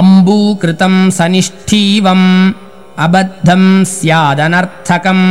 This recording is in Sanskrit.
अम्बूकृतम् सनिष्ठीवम् अबद्धम् स्यादनर्थकम्।